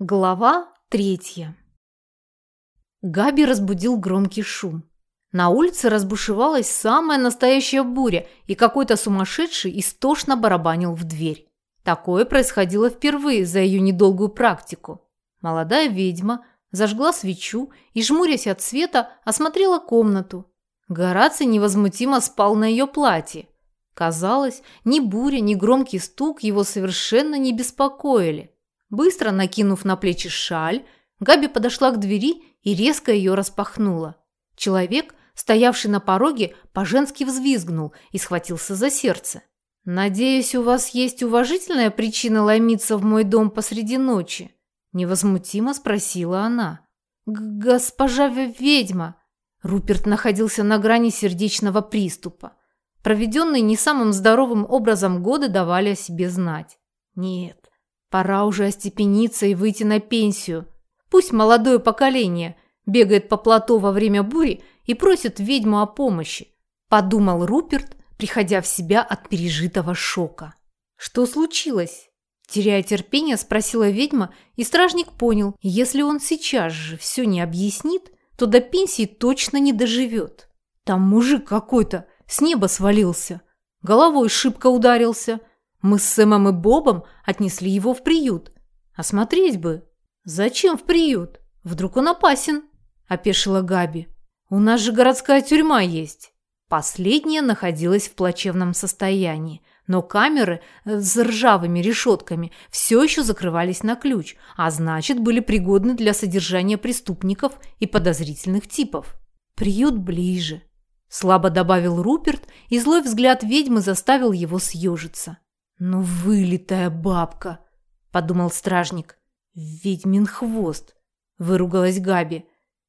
Глава третья. Габи разбудил громкий шум. На улице разбушевалась самая настоящая буря, и какой-то сумасшедший истошно барабанил в дверь. Такое происходило впервые за ее недолгую практику. Молодая ведьма зажгла свечу и, жмурясь от света, осмотрела комнату. Гораций невозмутимо спал на ее платье. Казалось, ни буря, ни громкий стук его совершенно не беспокоили. Быстро накинув на плечи шаль, Габи подошла к двери и резко ее распахнула. Человек, стоявший на пороге, по-женски взвизгнул и схватился за сердце. «Надеюсь, у вас есть уважительная причина ломиться в мой дом посреди ночи?» Невозмутимо спросила она. «Госпожа ведьма!» Руперт находился на грани сердечного приступа. Проведенные не самым здоровым образом годы давали о себе знать. Нет, Пора уже остепениться и выйти на пенсию. Пусть молодое поколение бегает по плато во время бури и просит ведьму о помощи, подумал Руперт, приходя в себя от пережитого шока. Что случилось? Теряя терпение, спросила ведьма, и стражник понял, если он сейчас же все не объяснит, то до пенсии точно не доживет. Там мужик какой-то с неба свалился, головой шибко ударился, мы с Сэмом и Бобом отнесли его в приют. Осмотреть бы. Зачем в приют? Вдруг он опасен? Опешила Габи. У нас же городская тюрьма есть. Последняя находилась в плачевном состоянии, но камеры с ржавыми решетками все еще закрывались на ключ, а значит, были пригодны для содержания преступников и подозрительных типов. Приют ближе. Слабо добавил Руперт, и злой взгляд ведьмы заставил его съежиться. «Ну, вылитая бабка!» – подумал стражник. «Ведьмин хвост!» – выругалась Габи.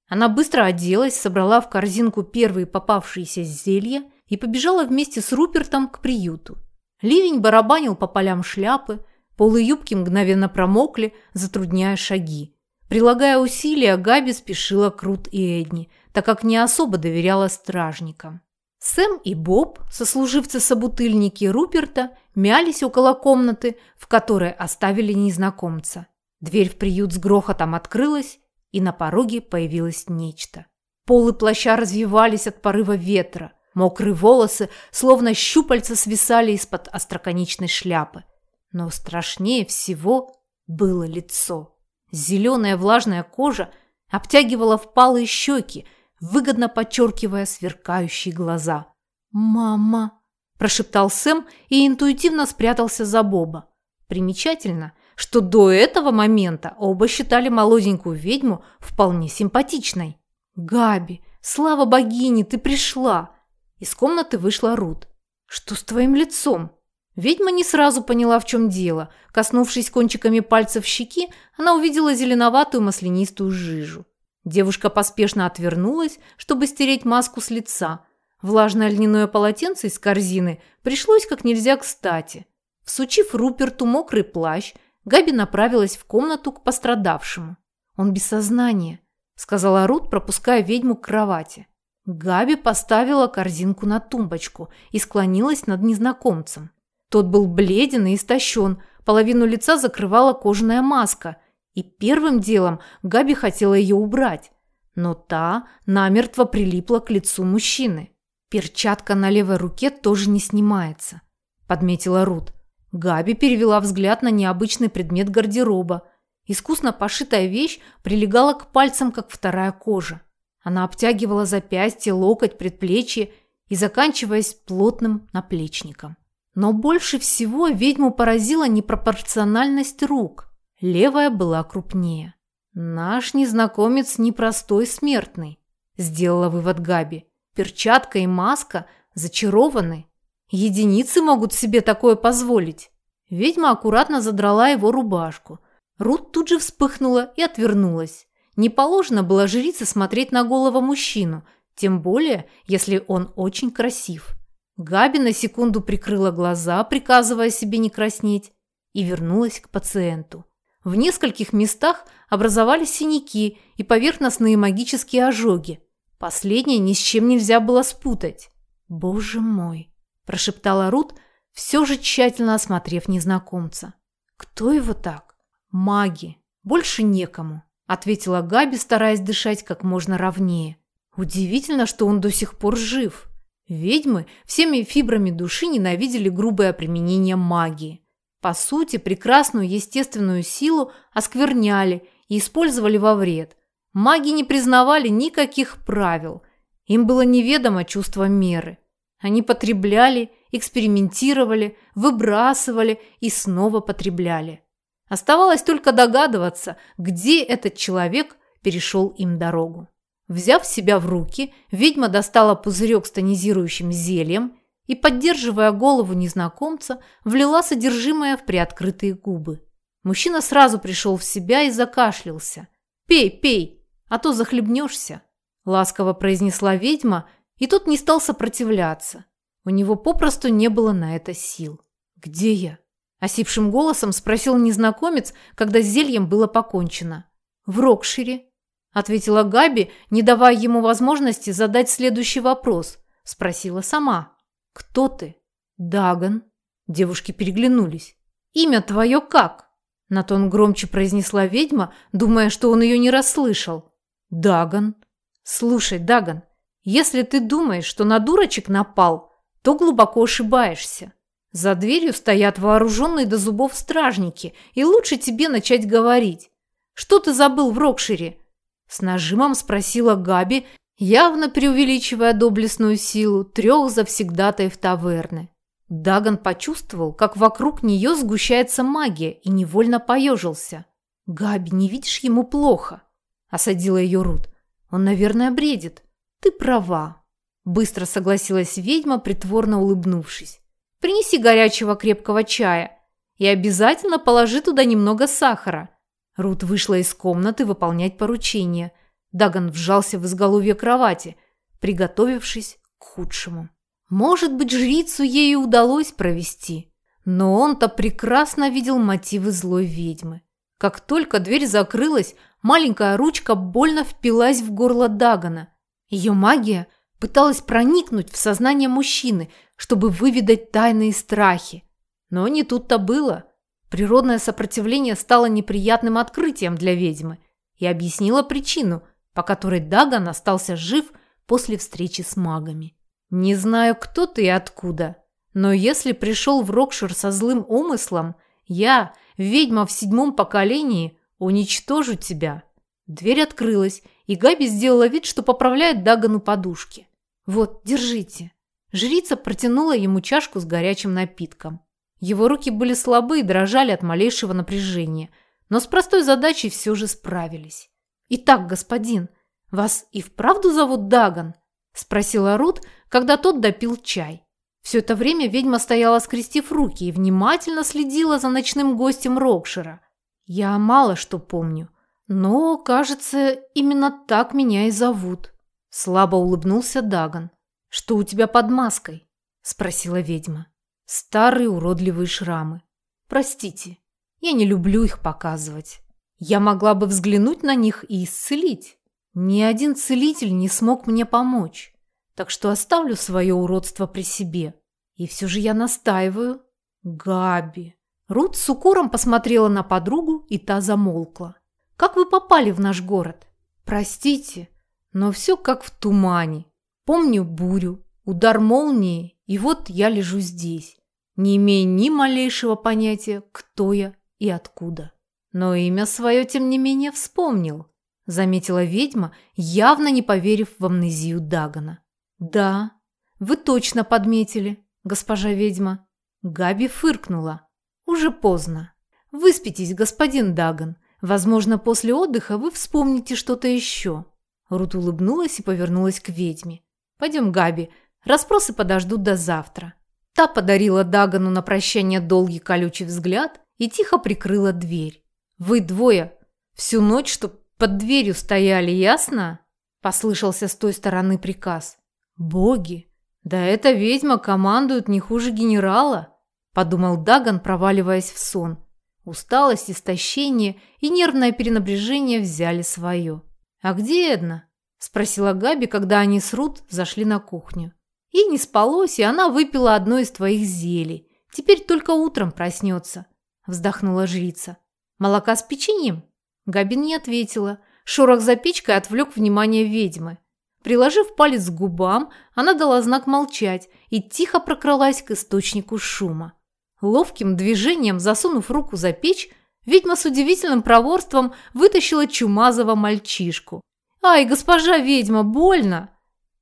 Она быстро оделась, собрала в корзинку первые попавшиеся зелья и побежала вместе с Рупертом к приюту. Ливень барабанил по полям шляпы, полы юбки мгновенно промокли, затрудняя шаги. Прилагая усилия, Габи спешила к Рут и Эдни, так как не особо доверяла стражникам. Сэм и Боб, сослуживцы-собутыльники Руперта, мялись около комнаты, в которой оставили незнакомца. Дверь в приют с грохотом открылась, и на пороге появилось нечто. Полы плаща развивались от порыва ветра, мокрые волосы, словно щупальца, свисали из-под остроконечной шляпы. Но страшнее всего было лицо. Зеленая влажная кожа обтягивала впалые щеки, выгодно подчеркивая сверкающие глаза. «Мама!» – прошептал Сэм и интуитивно спрятался за Боба. Примечательно, что до этого момента оба считали молоденькую ведьму вполне симпатичной. «Габи, слава богине, ты пришла!» Из комнаты вышла Рут. «Что с твоим лицом?» Ведьма не сразу поняла, в чем дело. Коснувшись кончиками пальцев щеки, она увидела зеленоватую маслянистую жижу. Девушка поспешно отвернулась, чтобы стереть маску с лица. Влажное льняное полотенце из корзины пришлось как нельзя кстати. Всучив Руперту мокрый плащ, Габи направилась в комнату к пострадавшему. «Он без сознания», – сказала Рут, пропуская ведьму к кровати. Габи поставила корзинку на тумбочку и склонилась над незнакомцем. Тот был бледен и истощен, половину лица закрывала кожаная маска – и первым делом Габи хотела ее убрать, но та намертво прилипла к лицу мужчины. «Перчатка на левой руке тоже не снимается», – подметила Рут. Габи перевела взгляд на необычный предмет гардероба. Искусно пошитая вещь прилегала к пальцам, как вторая кожа. Она обтягивала запястье, локоть, предплечье и заканчиваясь плотным наплечником. Но больше всего ведьму поразила непропорциональность рук. Левая была крупнее. «Наш незнакомец непростой смертный», – сделала вывод Габи. «Перчатка и маска зачарованы. Единицы могут себе такое позволить». Ведьма аккуратно задрала его рубашку. Рут тут же вспыхнула и отвернулась. Не положено было жрице смотреть на голову мужчину, тем более, если он очень красив. Габи на секунду прикрыла глаза, приказывая себе не краснеть, и вернулась к пациенту. В нескольких местах образовались синяки и поверхностные магические ожоги. Последнее ни с чем нельзя было спутать. «Боже мой!» – прошептала Рут, все же тщательно осмотрев незнакомца. «Кто его так?» «Маги», Больше некому, ответила Габи, стараясь дышать как можно ровнее. Удивительно, что он до сих пор жив. Ведьмы всеми фибрами души ненавидели грубое применение магии. По сути, прекрасную естественную силу оскверняли и использовали во вред. Маги не признавали никаких правил. Им было неведомо чувство меры. Они потребляли, экспериментировали, выбрасывали и снова потребляли. Оставалось только догадываться, где этот человек перешел им дорогу. Взяв себя в руки, ведьма достала пузырек с тонизирующим зельем и, поддерживая голову незнакомца, влила содержимое в приоткрытые губы. Мужчина сразу пришел в себя и закашлялся. «Пей, пей, а то захлебнешься», – ласково произнесла ведьма, и тот не стал сопротивляться. У него попросту не было на это сил. «Где я?» – осипшим голосом спросил незнакомец, когда с зельем было покончено. «В Рокшире», – ответила Габи, не давая ему возможности задать следующий вопрос. Спросила сама. «Кто ты?» «Даган». Девушки переглянулись. «Имя твое как?» На тон громче произнесла ведьма, думая, что он ее не расслышал. «Даган». «Слушай, Даган, если ты думаешь, что на дурочек напал, то глубоко ошибаешься. За дверью стоят вооруженные до зубов стражники, и лучше тебе начать говорить. Что ты забыл в Рокшире? С нажимом спросила Габи, явно преувеличивая доблестную силу трех завсегдатаев таверны. Даган почувствовал, как вокруг нее сгущается магия и невольно поежился. «Габи, не видишь ему плохо?» – осадила ее Рут. «Он, наверное, бредит. Ты права», – быстро согласилась ведьма, притворно улыбнувшись. «Принеси горячего крепкого чая и обязательно положи туда немного сахара. Рут вышла из комнаты выполнять поручение. Даган вжался в изголовье кровати, приготовившись к худшему. Может быть, жрицу ей удалось провести. Но он-то прекрасно видел мотивы злой ведьмы. Как только дверь закрылась, маленькая ручка больно впилась в горло Дагана. Ее магия пыталась проникнуть в сознание мужчины, чтобы выведать тайные страхи. Но не тут-то было. Природное сопротивление стало неприятным открытием для ведьмы и объяснило причину, по которой Даган остался жив после встречи с магами. «Не знаю, кто ты и откуда, но если пришел в Рокшир со злым умыслом, я, ведьма в седьмом поколении, уничтожу тебя». Дверь открылась, и Габи сделала вид, что поправляет Дагану подушки. «Вот, держите». Жрица протянула ему чашку с горячим напитком. Его руки были слабы и дрожали от малейшего напряжения, но с простой задачей все же справились. «Итак, господин, вас и вправду зовут Даган?» – спросила Рут, когда тот допил чай. Все это время ведьма стояла, скрестив руки, и внимательно следила за ночным гостем Рокшира. «Я мало что помню, но, кажется, именно так меня и зовут», – слабо улыбнулся Даган. «Что у тебя под маской?» – спросила ведьма. Старые уродливые шрамы. Простите, я не люблю их показывать. Я могла бы взглянуть на них и исцелить. Ни один целитель не смог мне помочь, так что оставлю свое уродство при себе. И все же я настаиваю. Габи. Рут с укором посмотрела на подругу, и та замолкла. «Как вы попали в наш город?» «Простите, но все как в тумане. Помню бурю, удар молнии, и вот я лежу здесь не имея ни малейшего понятия, кто я и откуда. Но имя свое, тем не менее, вспомнил, заметила ведьма, явно не поверив в амнезию Дагана. «Да, вы точно подметили, госпожа ведьма». Габи фыркнула. «Уже поздно. Выспитесь, господин Даган. Возможно, после отдыха вы вспомните что-то еще». Рут улыбнулась и повернулась к ведьме. «Пойдем, Габи, расспросы подождут до завтра». Та подарила Дагану на прощание долгий колючий взгляд и тихо прикрыла дверь. «Вы двое всю ночь, что под дверью стояли, ясно?» Послышался с той стороны приказ. «Боги! Да эта ведьма командует не хуже генерала!» Подумал Даган, проваливаясь в сон. Усталость, истощение и нервное перенапряжение взяли свое. «А где Эдна?» – спросила Габи, когда они с Рут зашли на кухню. Ей не спалось, и она выпила одно из твоих зелий. Теперь только утром проснется», – вздохнула жрица. «Молока с печеньем?» Габи не ответила. Шорох за печкой отвлек внимание ведьмы. Приложив палец к губам, она дала знак молчать и тихо прокралась к источнику шума. Ловким движением, засунув руку за печь, ведьма с удивительным проворством вытащила чумазого мальчишку. «Ай, госпожа ведьма, больно!»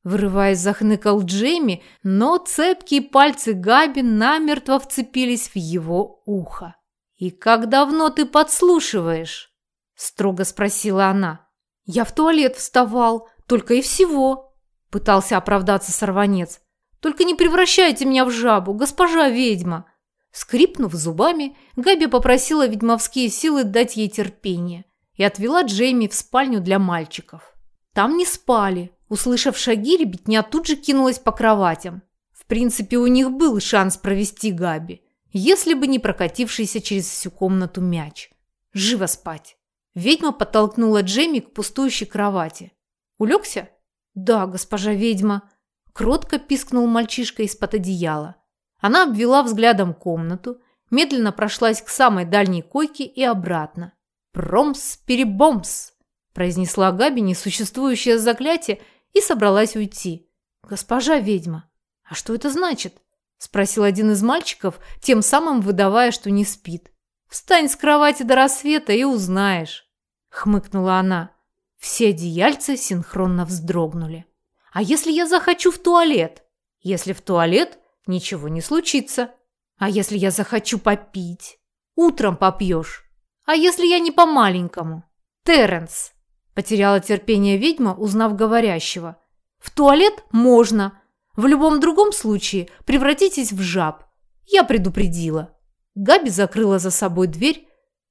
Вырываясь, захныкал Джейми, но цепкие пальцы Габи намертво вцепились в его ухо. «И как давно ты подслушиваешь?» – строго спросила она. «Я в туалет вставал, только и всего», – пытался оправдаться сорванец. «Только не превращайте меня в жабу, госпожа ведьма!» Скрипнув зубами, Габи попросила ведьмовские силы дать ей терпение и отвела Джейми в спальню для мальчиков. Там не спали. Услышав шаги, ребятня тут же кинулась по кроватям. В принципе, у них был шанс провести Габи, если бы не прокатившийся через всю комнату мяч. Живо спать. Ведьма подтолкнула Джейми к пустующей кровати. «Улегся?» «Да, госпожа ведьма», – кротко пискнул мальчишка из-под одеяла. Она обвела взглядом комнату, медленно прошлась к самой дальней койке и обратно. «Промс-перебомс!» – произнесла Габи несуществующее заклятие и собралась уйти. «Госпожа ведьма, а что это значит?» – спросил один из мальчиков, тем самым выдавая, что не спит. «Встань с кровати до рассвета и узнаешь», – хмыкнула она. Все одеяльцы синхронно вздрогнули. «А если я захочу в туалет?» «Если в туалет, ничего не случится. А если я захочу попить? Утром попьешь. А если я не по-маленькому? Терренс. Потеряла терпение ведьма, узнав говорящего. В туалет можно. В любом другом случае превратитесь в жаб. Я предупредила. Габи закрыла за собой дверь.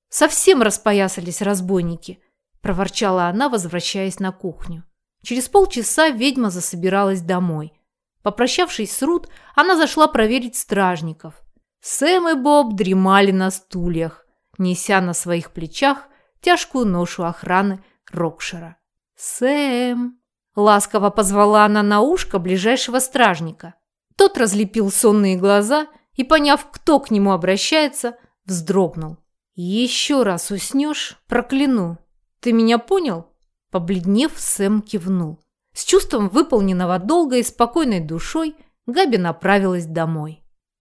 Совсем распоясались разбойники, проворчала она, возвращаясь на кухню. Через полчаса ведьма засобиралась домой. Попрощавшись с Рут, она зашла проверить стражников. Сэм и Боб дремали на стульях, неся на своих плечах тяжкую ношу охраны Рокшера. «Сэм!» – ласково позвала она на ушко ближайшего стражника. Тот разлепил сонные глаза и, поняв, кто к нему обращается, вздрогнул. «Еще раз уснешь, прокляну. Ты меня понял?» Побледнев, Сэм кивнул. С чувством выполненного долга и спокойной душой Габи направилась домой.